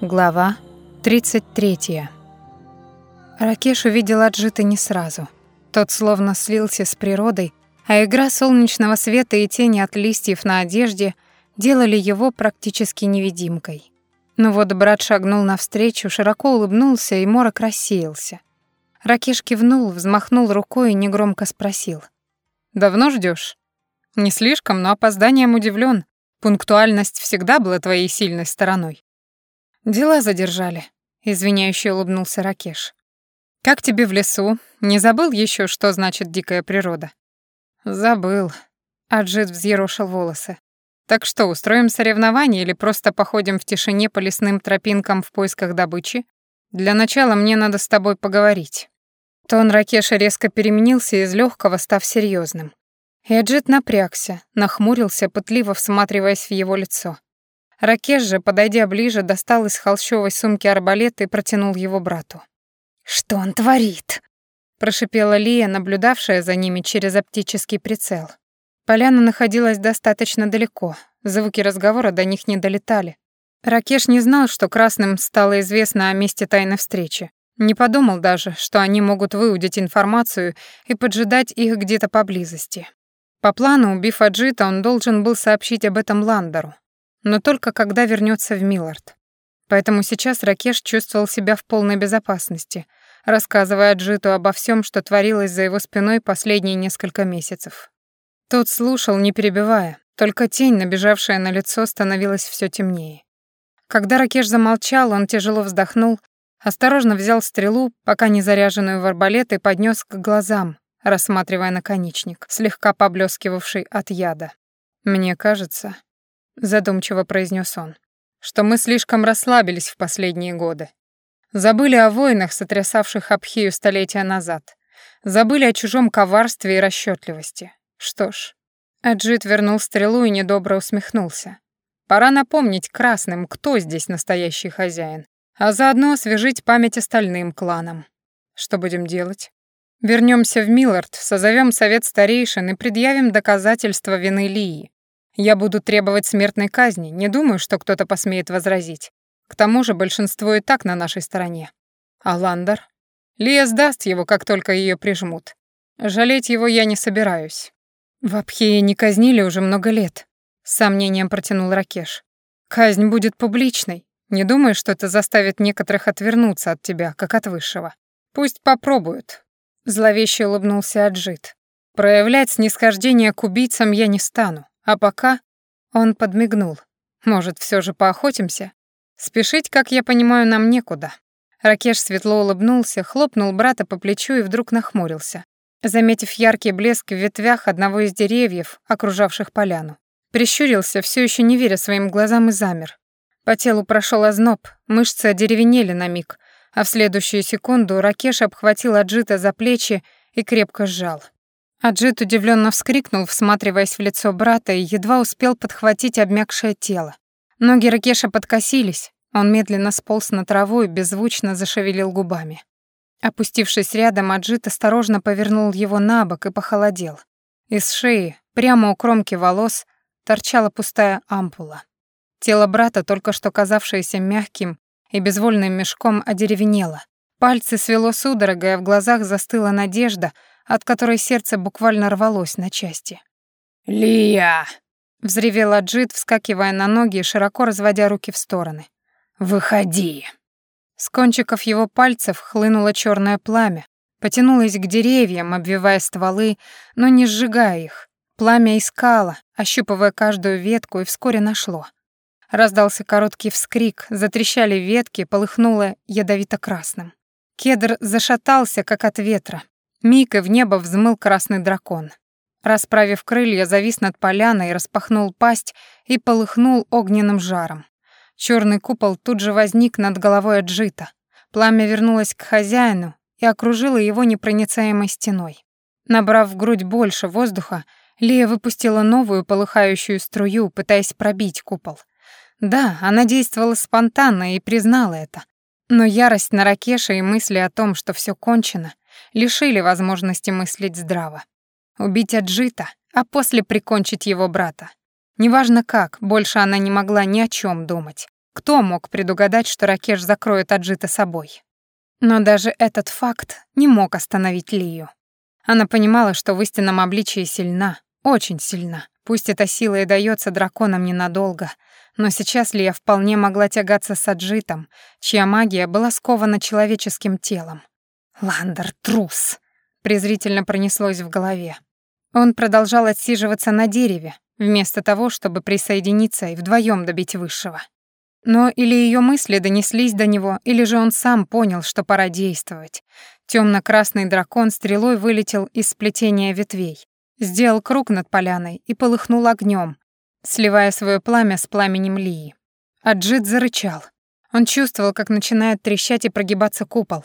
Глава 33. Ракеш увидел Аджита не сразу. Тот словно слился с природой, а игра солнечного света и тени от листьев на одежде делали его практически невидимкой. Но вот брат шагнул навстречу, широко улыбнулся, и морок рассеялся. Ракеш кивнул, взмахнул рукой и негромко спросил. «Давно ждешь? «Не слишком, но опозданием удивлен. Пунктуальность всегда была твоей сильной стороной». «Дела задержали», — извиняюще улыбнулся Ракеш. «Как тебе в лесу? Не забыл еще, что значит дикая природа?» «Забыл», — Аджит взъерошил волосы. «Так что, устроим соревнование или просто походим в тишине по лесным тропинкам в поисках добычи? Для начала мне надо с тобой поговорить». Тон Ракеша резко переменился из легкого, став серьезным. И Аджит напрягся, нахмурился, пытливо всматриваясь в его лицо. Ракеш же, подойдя ближе, достал из холщовой сумки арбалет и протянул его брату. «Что он творит?» — прошипела Лия, наблюдавшая за ними через оптический прицел. Поляна находилась достаточно далеко, звуки разговора до них не долетали. Ракеш не знал, что красным стало известно о месте тайной встречи. Не подумал даже, что они могут выудить информацию и поджидать их где-то поблизости. По плану, убив Аджита, он должен был сообщить об этом Ландеру, но только когда вернется в Миллард. Поэтому сейчас Ракеш чувствовал себя в полной безопасности, рассказывая Аджиту обо всем, что творилось за его спиной последние несколько месяцев. Тот слушал, не перебивая, только тень, набежавшая на лицо, становилась все темнее. Когда Ракеш замолчал, он тяжело вздохнул, осторожно взял стрелу, пока не заряженную в арбалет, и поднес к глазам, рассматривая наконечник, слегка поблескивавший от яда. «Мне кажется, задумчиво произнес он, что мы слишком расслабились в последние годы. Забыли о войнах, сотрясавших Абхию столетия назад. Забыли о чужом коварстве и расчетливости. Что ж, Аджит вернул стрелу и недобро усмехнулся. Пора напомнить красным, кто здесь настоящий хозяин, а заодно освежить память остальным кланам. Что будем делать? Вернемся в Миллард, созовем совет старейшин и предъявим доказательства вины Лии. Я буду требовать смертной казни, не думаю, что кто-то посмеет возразить. К тому же большинство и так на нашей стороне. А Ландер? Лия сдаст его, как только ее прижмут. Жалеть его я не собираюсь. В Абхее не казнили уже много лет, с сомнением протянул Ракеш. Казнь будет публичной. Не думаю, что это заставит некоторых отвернуться от тебя, как от высшего. Пусть попробуют. Зловеще улыбнулся Аджит. Проявлять снисхождение к убийцам я не стану. А пока он подмигнул. Может, все же поохотимся? Спешить, как я понимаю, нам некуда. Ракеш светло улыбнулся, хлопнул брата по плечу и вдруг нахмурился, заметив яркий блеск в ветвях одного из деревьев, окружавших поляну. Прищурился, все еще не веря своим глазам, и замер. По телу прошел озноб, мышцы одеревенели на миг, а в следующую секунду Ракеш обхватил Аджита за плечи и крепко сжал. Аджит удивленно вскрикнул, всматриваясь в лицо брата, и едва успел подхватить обмякшее тело. Ноги Ракеша подкосились, он медленно сполз на траву и беззвучно зашевелил губами. Опустившись рядом, Аджит осторожно повернул его на бок и похолодел. Из шеи, прямо у кромки волос, торчала пустая ампула. Тело брата, только что казавшееся мягким и безвольным мешком, одеревенело. Пальцы свело судорогой, а в глазах застыла надежда, от которой сердце буквально рвалось на части. «Лия!» — взревел Аджит, вскакивая на ноги и широко разводя руки в стороны. «Выходи!» С кончиков его пальцев хлынуло черное пламя, потянулось к деревьям, обвивая стволы, но не сжигая их. Пламя искало, ощупывая каждую ветку, и вскоре нашло. Раздался короткий вскрик, затрещали ветки, полыхнуло ядовито-красным. Кедр зашатался, как от ветра, Миг и в небо взмыл красный дракон. Расправив крылья, завис над поляной, распахнул пасть и полыхнул огненным жаром. Черный купол тут же возник над головой Аджита. Пламя вернулось к хозяину и окружило его непроницаемой стеной. Набрав в грудь больше воздуха, Лия выпустила новую полыхающую струю, пытаясь пробить купол. Да, она действовала спонтанно и признала это. Но ярость на Ракеше и мысли о том, что все кончено, лишили возможности мыслить здраво. Убить Аджита, а после прикончить его брата. Неважно как, больше она не могла ни о чем думать. Кто мог предугадать, что Ракеш закроет Аджита собой? Но даже этот факт не мог остановить Лию. Она понимала, что в истинном обличии сильна, очень сильна. Пусть эта сила и дается драконам ненадолго, но сейчас Лия вполне могла тягаться с Аджитом, чья магия была скована человеческим телом. «Ландер, трус!» — презрительно пронеслось в голове. Он продолжал отсиживаться на дереве, вместо того, чтобы присоединиться и вдвоем добить высшего. Но или ее мысли донеслись до него, или же он сам понял, что пора действовать. Темно-красный дракон стрелой вылетел из сплетения ветвей, сделал круг над поляной и полыхнул огнем, сливая свое пламя с пламенем Лии. Аджит зарычал. Он чувствовал, как начинает трещать и прогибаться купол,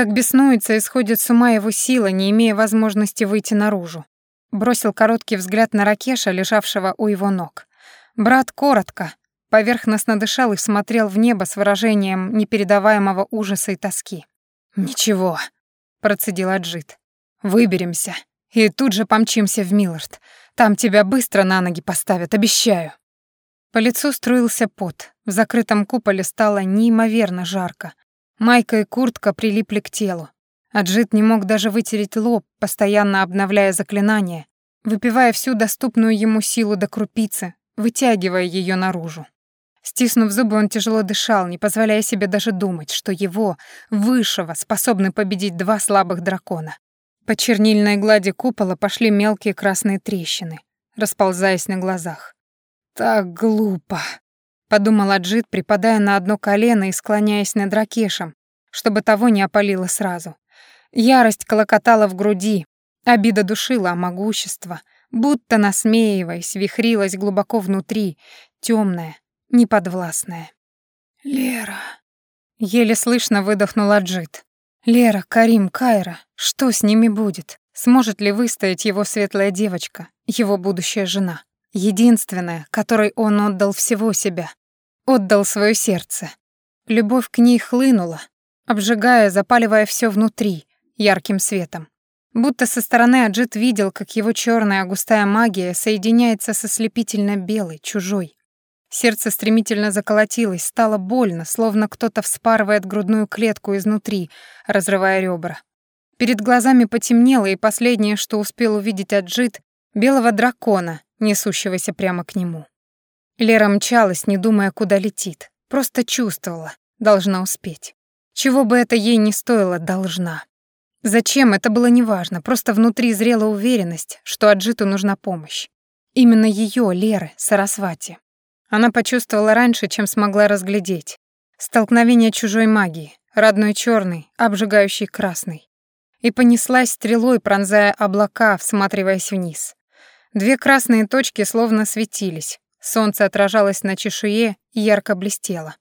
как беснуется и сходит с ума его сила, не имея возможности выйти наружу. Бросил короткий взгляд на Ракеша, лежавшего у его ног. Брат коротко, поверхностно дышал и смотрел в небо с выражением непередаваемого ужаса и тоски. «Ничего», — процедил Аджит. «Выберемся, и тут же помчимся в Миллард. Там тебя быстро на ноги поставят, обещаю». По лицу струился пот, в закрытом куполе стало неимоверно жарко. Майка и куртка прилипли к телу. Аджит не мог даже вытереть лоб, постоянно обновляя заклинание, выпивая всю доступную ему силу до крупицы, вытягивая ее наружу. Стиснув зубы, он тяжело дышал, не позволяя себе даже думать, что его, высшего, способны победить два слабых дракона. По чернильной глади купола пошли мелкие красные трещины, расползаясь на глазах. «Так глупо», — подумал Аджит, припадая на одно колено и склоняясь над Ракешем, чтобы того не опалило сразу. Ярость колокотала в груди, обида душила, а могущество, будто насмеиваясь, вихрилась глубоко внутри, темная, неподвластная. «Лера!» — еле слышно выдохнул Аджит. «Лера, Карим, Кайра, что с ними будет? Сможет ли выстоять его светлая девочка, его будущая жена? Единственная, которой он отдал всего себя. Отдал свое сердце. Любовь к ней хлынула, обжигая, запаливая все внутри, ярким светом. Будто со стороны Аджит видел, как его черная густая магия соединяется со слепительно белой, чужой. Сердце стремительно заколотилось, стало больно, словно кто-то вспарывает грудную клетку изнутри, разрывая ребра. Перед глазами потемнело, и последнее, что успел увидеть Аджит, белого дракона, несущегося прямо к нему. Лера мчалась, не думая, куда летит. Просто чувствовала, должна успеть. Чего бы это ей не стоило, должна. Зачем, это было неважно, просто внутри зрела уверенность, что Аджиту нужна помощь. Именно ее, Леры, Сарасвати. Она почувствовала раньше, чем смогла разглядеть. Столкновение чужой магии, родной черный, обжигающий красный. И понеслась стрелой, пронзая облака, всматриваясь вниз. Две красные точки словно светились. Солнце отражалось на чешуе и ярко блестело.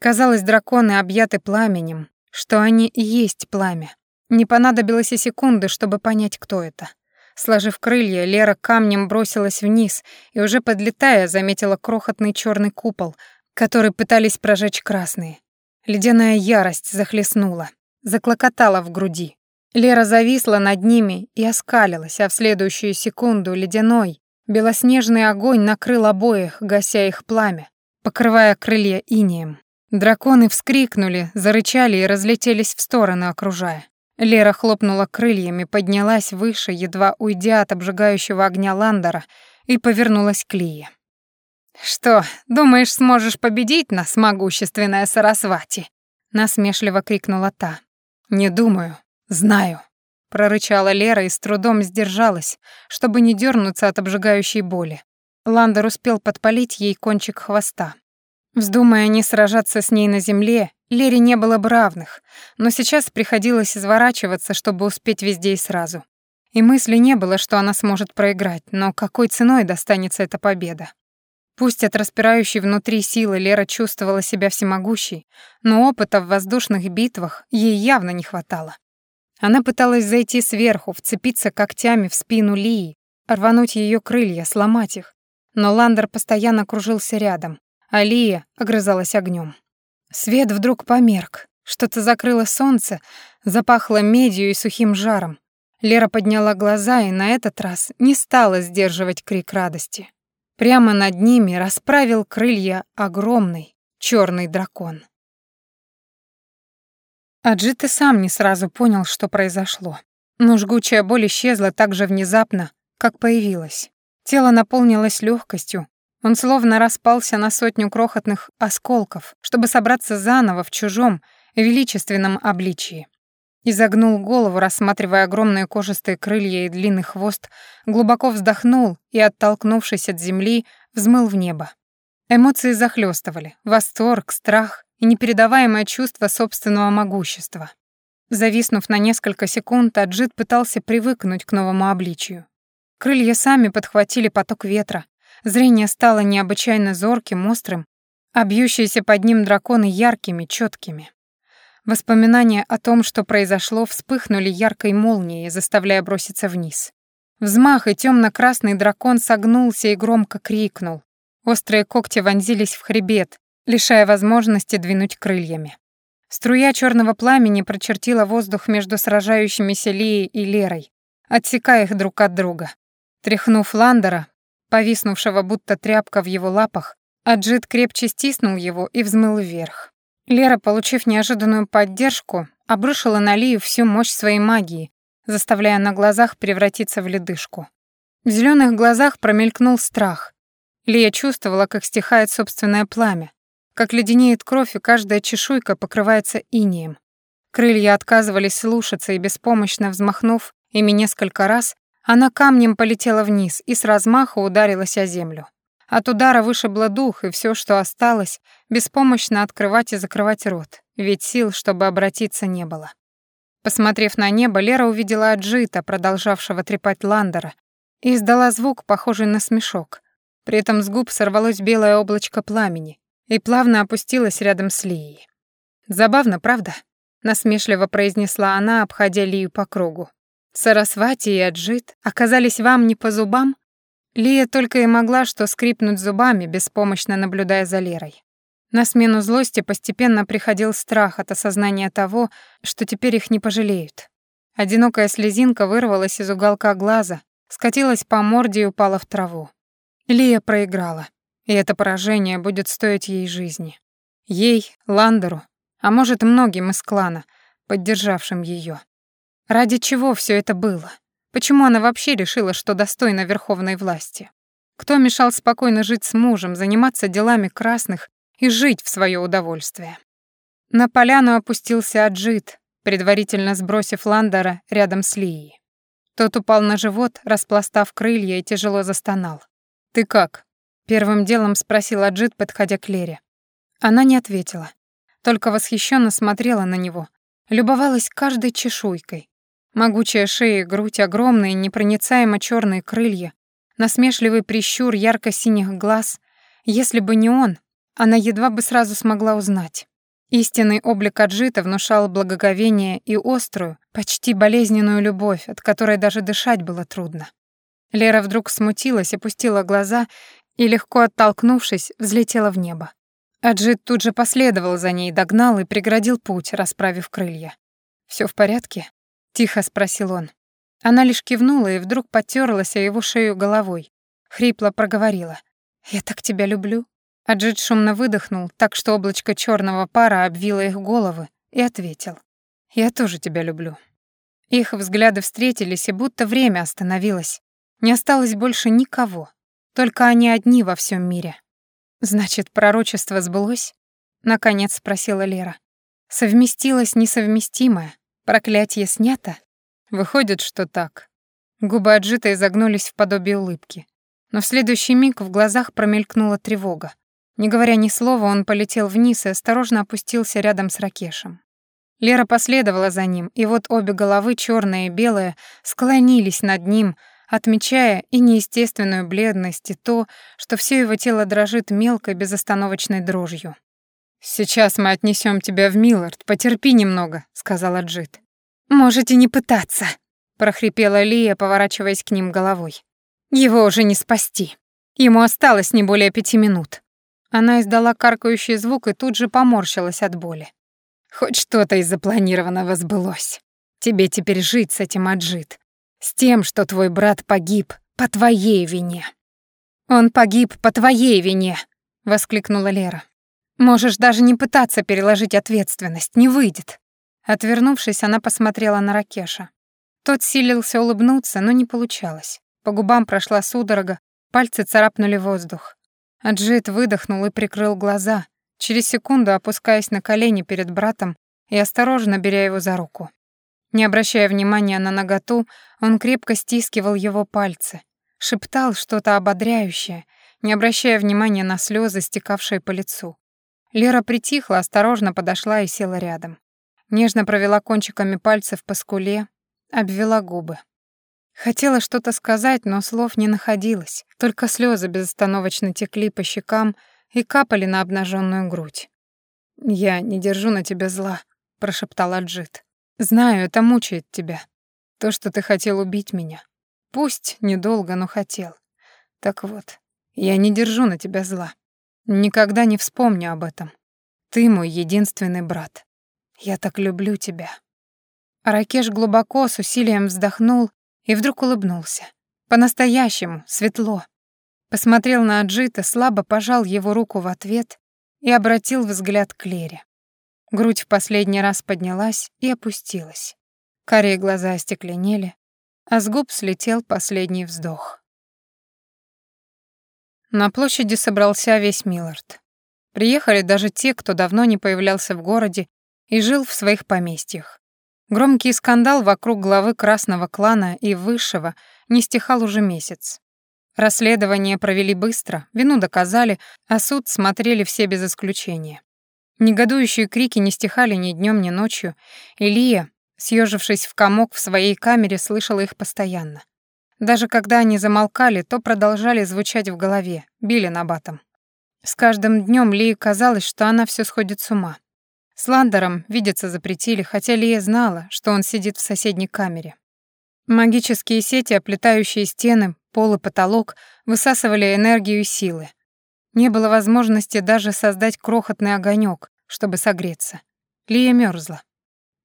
Казалось, драконы объяты пламенем, что они и есть пламя, не понадобилось и секунды, чтобы понять, кто это. Сложив крылья, Лера камнем бросилась вниз и уже подлетая, заметила крохотный черный купол, который пытались прожечь красные. Ледяная ярость захлестнула, заклокотала в груди. Лера зависла над ними и оскалилась, а в следующую секунду ледяной, белоснежный огонь накрыл обоих, гася их пламя, покрывая крылья инеем. Драконы вскрикнули, зарычали и разлетелись в стороны, окружая. Лера хлопнула крыльями, поднялась выше, едва уйдя от обжигающего огня Ландера, и повернулась к Лии. «Что, думаешь, сможешь победить нас, могущественная Сарасвати?» насмешливо крикнула та. «Не думаю, знаю», прорычала Лера и с трудом сдержалась, чтобы не дернуться от обжигающей боли. Ландер успел подпалить ей кончик хвоста. Вздумая не сражаться с ней на земле, Лере не было бы равных, но сейчас приходилось изворачиваться, чтобы успеть везде и сразу. И мысли не было, что она сможет проиграть, но какой ценой достанется эта победа? Пусть от распирающей внутри силы Лера чувствовала себя всемогущей, но опыта в воздушных битвах ей явно не хватало. Она пыталась зайти сверху, вцепиться когтями в спину Лии, рвануть ее крылья, сломать их, но Ландер постоянно кружился рядом, а Лия огрызалась огнем. Свет вдруг померк. Что-то закрыло солнце, запахло медью и сухим жаром. Лера подняла глаза и на этот раз не стала сдерживать крик радости. Прямо над ними расправил крылья огромный, черный дракон. Аджит и сам не сразу понял, что произошло. Но жгучая боль исчезла так же внезапно, как появилась. Тело наполнилось легкостью, он словно распался на сотню крохотных осколков, чтобы собраться заново в чужом, величественном обличии. Изогнул голову, рассматривая огромные кожистые крылья и длинный хвост, глубоко вздохнул и, оттолкнувшись от земли, взмыл в небо. Эмоции захлестывали: восторг, страх и непередаваемое чувство собственного могущества. Зависнув на несколько секунд, Аджит пытался привыкнуть к новому обличию. Крылья сами подхватили поток ветра, зрение стало необычайно зорким, острым, а бьющиеся под ним драконы яркими, четкими. Воспоминания о том, что произошло, вспыхнули яркой молнией, заставляя броситься вниз. Взмах, и темно-красный дракон согнулся и громко крикнул. Острые когти вонзились в хребет, лишая возможности двинуть крыльями. Струя черного пламени прочертила воздух между сражающимися Лией и Лерой, отсекая их друг от друга. Тряхнув Ландера, повиснувшего будто тряпка в его лапах, Аджит крепче стиснул его и взмыл вверх. Лера, получив неожиданную поддержку, обрушила на Лию всю мощь своей магии, заставляя на глазах превратиться в ледышку. В зеленых глазах промелькнул страх. Лия чувствовала, как стихает собственное пламя, как леденеет кровь, и каждая чешуйка покрывается инеем. Крылья отказывались слушаться, и беспомощно взмахнув ими несколько раз, она камнем полетела вниз и с размаха ударилась о землю. От удара вышибло дух, и все, что осталось, беспомощно открывать и закрывать рот, ведь сил, чтобы обратиться, не было. Посмотрев на небо, Лера увидела Аджита, продолжавшего трепать Ландера, и издала звук, похожий на смешок. При этом с губ сорвалось белое облачко пламени и плавно опустилось рядом с Лией. «Забавно, правда?» — насмешливо произнесла она, обходя Лию по кругу. «Сарасвати и Аджит оказались вам не по зубам?» Лия только и могла что скрипнуть зубами, беспомощно наблюдая за Лерой. На смену злости постепенно приходил страх от осознания того, что теперь их не пожалеют. Одинокая слезинка вырвалась из уголка глаза, скатилась по морде и упала в траву. Лия проиграла, и это поражение будет стоить ей жизни. Ей, Ландеру, а может, многим из клана, поддержавшим ее. Ради чего все это было? Почему она вообще решила, что достойна верховной власти? Кто мешал спокойно жить с мужем, заниматься делами красных и жить в свое удовольствие? На поляну опустился Аджит, предварительно сбросив Ландера рядом с Лией. Тот упал на живот, распластав крылья и тяжело застонал. «Ты как?» — первым делом спросил Аджит, подходя к Лере. Она не ответила, только восхищенно смотрела на него, любовалась каждой чешуйкой, Могучая шея грудь, огромные, непроницаемо черные крылья, насмешливый прищур ярко-синих глаз. Если бы не он, она едва бы сразу смогла узнать. Истинный облик Аджита внушал благоговение и острую, почти болезненную любовь, от которой даже дышать было трудно. Лера вдруг смутилась, опустила глаза и, легко оттолкнувшись, взлетела в небо. Аджит тут же последовал за ней, догнал и преградил путь, расправив крылья. Все в порядке?» Тихо спросил он. Она лишь кивнула и вдруг потерлась о его шею головой. Хрипло проговорила. «Я так тебя люблю». Аджит шумно выдохнул, так что облачко черного пара обвило их головы, и ответил. «Я тоже тебя люблю». Их взгляды встретились, и будто время остановилось. Не осталось больше никого. Только они одни во всем мире. «Значит, пророчество сбылось?» — наконец спросила Лера. «Совместилось несовместимое. Проклятие снято? Выходит, что так. Губы отжито изогнулись в подобие улыбки. Но в следующий миг в глазах промелькнула тревога. Не говоря ни слова, он полетел вниз и осторожно опустился рядом с Ракешем. Лера последовала за ним, и вот обе головы, черная и белая, склонились над ним, отмечая и неестественную бледность, и то, что все его тело дрожит мелкой безостановочной дрожью. «Сейчас мы отнесем тебя в Миллард, потерпи немного», — сказала Джит. «Можете не пытаться», — прохрипела Лия, поворачиваясь к ним головой. «Его уже не спасти. Ему осталось не более пяти минут». Она издала каркающий звук и тут же поморщилась от боли. «Хоть что-то из запланированного сбылось. Тебе теперь жить с этим Аджит. С тем, что твой брат погиб по твоей вине». «Он погиб по твоей вине», — воскликнула Лера. Можешь даже не пытаться переложить ответственность, не выйдет. Отвернувшись, она посмотрела на Ракеша. Тот силился улыбнуться, но не получалось. По губам прошла судорога, пальцы царапнули воздух. Аджит выдохнул и прикрыл глаза, через секунду опускаясь на колени перед братом и осторожно беря его за руку. Не обращая внимания на наготу, он крепко стискивал его пальцы, шептал что-то ободряющее, не обращая внимания на слезы, стекавшие по лицу. Лера притихла, осторожно подошла и села рядом. Нежно провела кончиками пальцев по скуле, обвела губы. Хотела что-то сказать, но слов не находилось, только слезы безостановочно текли по щекам и капали на обнаженную грудь. «Я не держу на тебя зла», — прошептал Аджит. «Знаю, это мучает тебя. То, что ты хотел убить меня. Пусть недолго, но хотел. Так вот, я не держу на тебя зла. Никогда не вспомню об этом. Ты мой единственный брат. Я так люблю тебя». Ракеш глубоко, с усилием вздохнул и вдруг улыбнулся. По-настоящему, светло. Посмотрел на Аджита, слабо пожал его руку в ответ и обратил взгляд к Лере. Грудь в последний раз поднялась и опустилась. Карие глаза остекленели, а с губ слетел последний вздох. На площади собрался весь Миллард. Приехали даже те, кто давно не появлялся в городе и жил в своих поместьях. Громкий скандал вокруг главы Красного клана и Высшего не стихал уже месяц. Расследование провели быстро, вину доказали, а суд смотрели все без исключения. Негодующие крики не стихали ни днем, ни ночью, и Лия, съежившись в комок в своей камере, слышала их постоянно. Даже когда они замолкали, то продолжали звучать в голове, били на батом. С каждым днем Лии казалось, что она все сходит с ума. С Ландером видеться запретили, хотя Лия знала, что он сидит в соседней камере. Магические сети, оплетающие стены, пол и потолок, высасывали энергию и силы. Не было возможности даже создать крохотный огонек, чтобы согреться. Лия мерзла.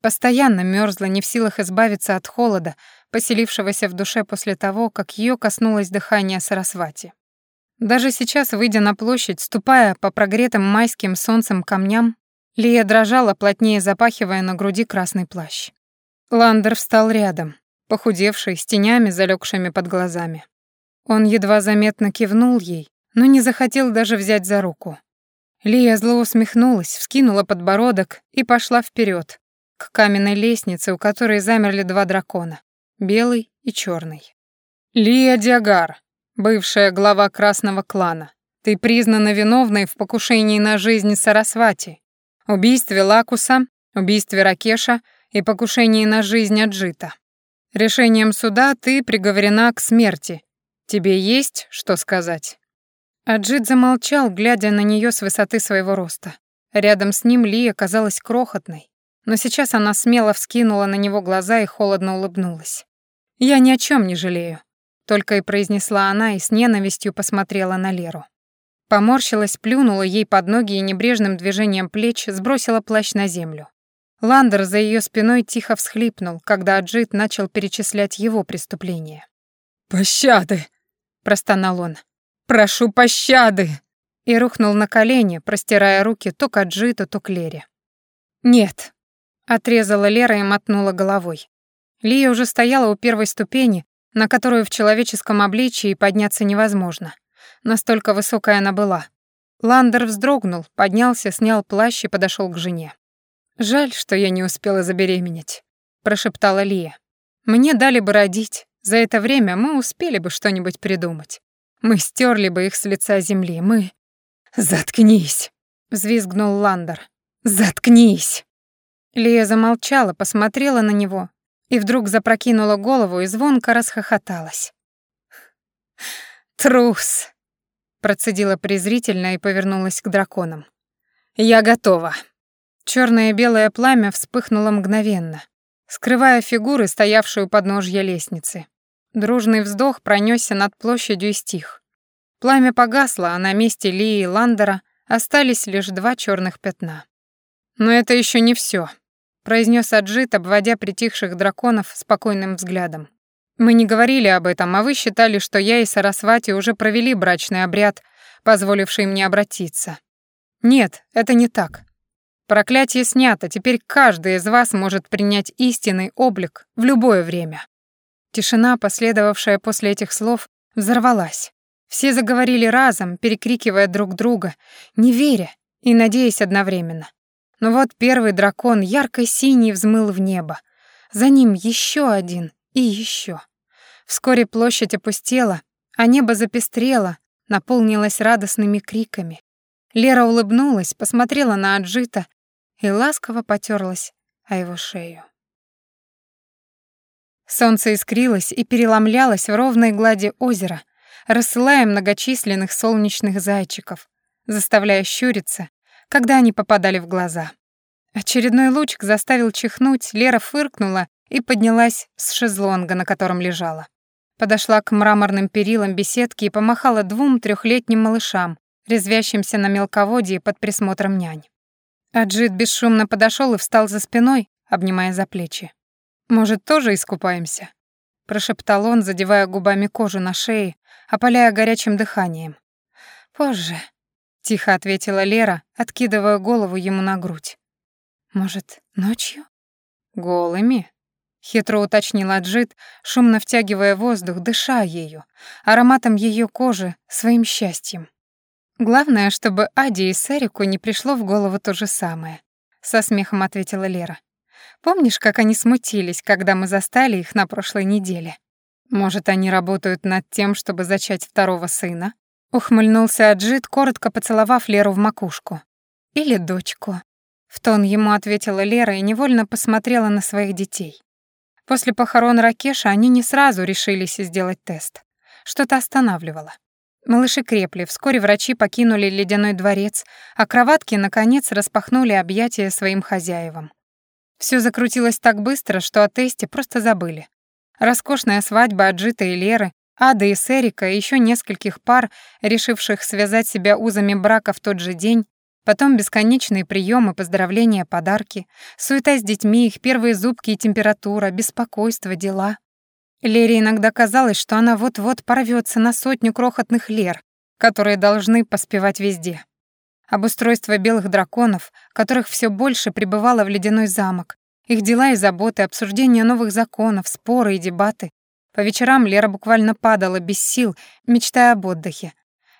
Постоянно мерзла, не в силах избавиться от холода, поселившегося в душе после того, как ее коснулось дыхание Сарасвати. Даже сейчас, выйдя на площадь, ступая по прогретым майским солнцем камням, Лия дрожала, плотнее запахивая на груди красный плащ. Ландер встал рядом, похудевший, с тенями, залегшими под глазами. Он едва заметно кивнул ей, но не захотел даже взять за руку. Лия зло усмехнулась, вскинула подбородок и пошла вперед к каменной лестнице, у которой замерли два дракона, белый и черный. «Лия Диагар, бывшая глава Красного клана, ты признана виновной в покушении на жизнь Сарасвати убийстве Лакуса, убийстве Ракеша и покушении на жизнь Аджита. Решением суда ты приговорена к смерти. Тебе есть что сказать?» Аджит замолчал, глядя на нее с высоты своего роста. Рядом с ним Лия казалась крохотной, но сейчас она смело вскинула на него глаза и холодно улыбнулась. «Я ни о чем не жалею», — только и произнесла она и с ненавистью посмотрела на Леру. Поморщилась, плюнула ей под ноги и небрежным движением плеч сбросила плащ на землю. Ландер за ее спиной тихо всхлипнул, когда Аджит начал перечислять его преступления. «Пощады!» — простонал он. «Прошу пощады!» И рухнул на колени, простирая руки то к Аджиту, то к Лере. «Нет», — отрезала Лера и мотнула головой. Лия уже стояла у первой ступени, на которую в человеческом обличии подняться невозможно. Настолько высокая она была. Ландер вздрогнул, поднялся, снял плащ и подошел к жене. «Жаль, что я не успела забеременеть», — прошептала Лия. «Мне дали бы родить. За это время мы успели бы что-нибудь придумать. Мы стерли бы их с лица земли. Мы...» «Заткнись!» — взвизгнул Ландер. «Заткнись!» Лия замолчала, посмотрела на него и вдруг запрокинула голову и звонко расхохоталась. «Трус!» Процедила презрительно и повернулась к драконам. «Я готова». Черное и белое пламя вспыхнуло мгновенно, скрывая фигуры, стоявшую у подножья лестницы. Дружный вздох пронесся над площадью и стих. Пламя погасло, а на месте Лии и Ландера остались лишь два черных пятна. «Но это еще не все, произнес Аджит, обводя притихших драконов спокойным взглядом. Мы не говорили об этом, а вы считали, что я и Сарасвати уже провели брачный обряд, позволивший мне обратиться. Нет, это не так. Проклятие снято, теперь каждый из вас может принять истинный облик в любое время. Тишина, последовавшая после этих слов, взорвалась. Все заговорили разом, перекрикивая друг друга, не веря и надеясь одновременно. Но вот первый дракон ярко-синий взмыл в небо. За ним еще один и еще. Вскоре площадь опустела, а небо запестрело, наполнилось радостными криками. Лера улыбнулась, посмотрела на Аджита и ласково потерлась о его шею. Солнце искрилось и переломлялось в ровной глади озера, рассылая многочисленных солнечных зайчиков, заставляя щуриться, когда они попадали в глаза. Очередной лучик заставил чихнуть, Лера фыркнула и поднялась с шезлонга, на котором лежала. Подошла к мраморным перилам беседки и помахала двум трехлетним малышам, резвящимся на мелководье под присмотром нянь. Аджит бесшумно подошел и встал за спиной, обнимая за плечи. «Может, тоже искупаемся?» — прошептал он, задевая губами кожу на шее, опаляя горячим дыханием. «Позже», — тихо ответила Лера, откидывая голову ему на грудь. «Может, ночью?» «Голыми?» — хитро уточнил Аджит, шумно втягивая воздух, дыша ею, ароматом ее кожи, своим счастьем. Главное, чтобы Аде и Сэрику не пришло в голову то же самое, со смехом ответила Лера. Помнишь, как они смутились, когда мы застали их на прошлой неделе? Может, они работают над тем, чтобы зачать второго сына? Ухмыльнулся Аджит, коротко поцеловав Леру в макушку. Или дочку. В тон ему ответила Лера и невольно посмотрела на своих детей. После похорон Ракеша они не сразу решились сделать тест. Что-то останавливало. Малыши крепли, вскоре врачи покинули ледяной дворец, а кроватки, наконец, распахнули объятия своим хозяевам. Все закрутилось так быстро, что о тесте просто забыли. Роскошная свадьба и Леры, Ады и Серика и еще нескольких пар, решивших связать себя узами брака в тот же день, потом бесконечные приемы, поздравления, подарки, суета с детьми, их первые зубки и температура, беспокойство, дела. Лере иногда казалось, что она вот-вот порвется на сотню крохотных лер, которые должны поспевать везде. Обустройство белых драконов, которых все больше прибывало в ледяной замок, их дела и заботы, обсуждение новых законов, споры и дебаты. По вечерам Лера буквально падала без сил, мечтая об отдыхе.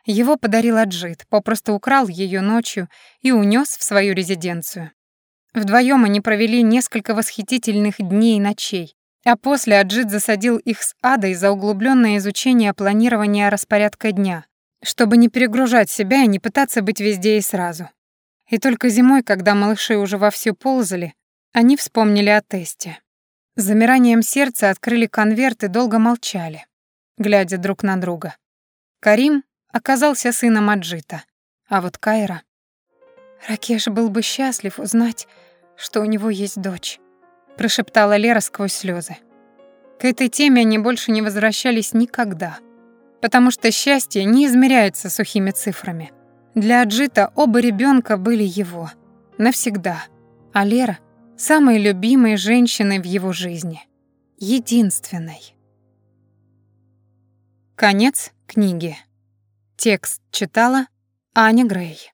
Его подарил Аджит, попросту украл ее ночью и унес в свою резиденцию. Вдвоем они провели несколько восхитительных дней и ночей, а после Аджит засадил их с Адой за углубленное изучение планирования распорядка дня, чтобы не перегружать себя и не пытаться быть везде и сразу. И только зимой, когда малыши уже вовсю ползали, они вспомнили о тесте. С замиранием сердца открыли конверт и долго молчали, глядя друг на друга. Карим оказался сыном Аджита, а вот Кайра... Ракеш был бы счастлив узнать, что у него есть дочь прошептала Лера сквозь слезы. К этой теме они больше не возвращались никогда, потому что счастье не измеряется сухими цифрами. Для Аджита оба ребенка были его, навсегда, а Лера — самой любимой женщиной в его жизни, единственной. Конец книги. Текст читала Аня Грей.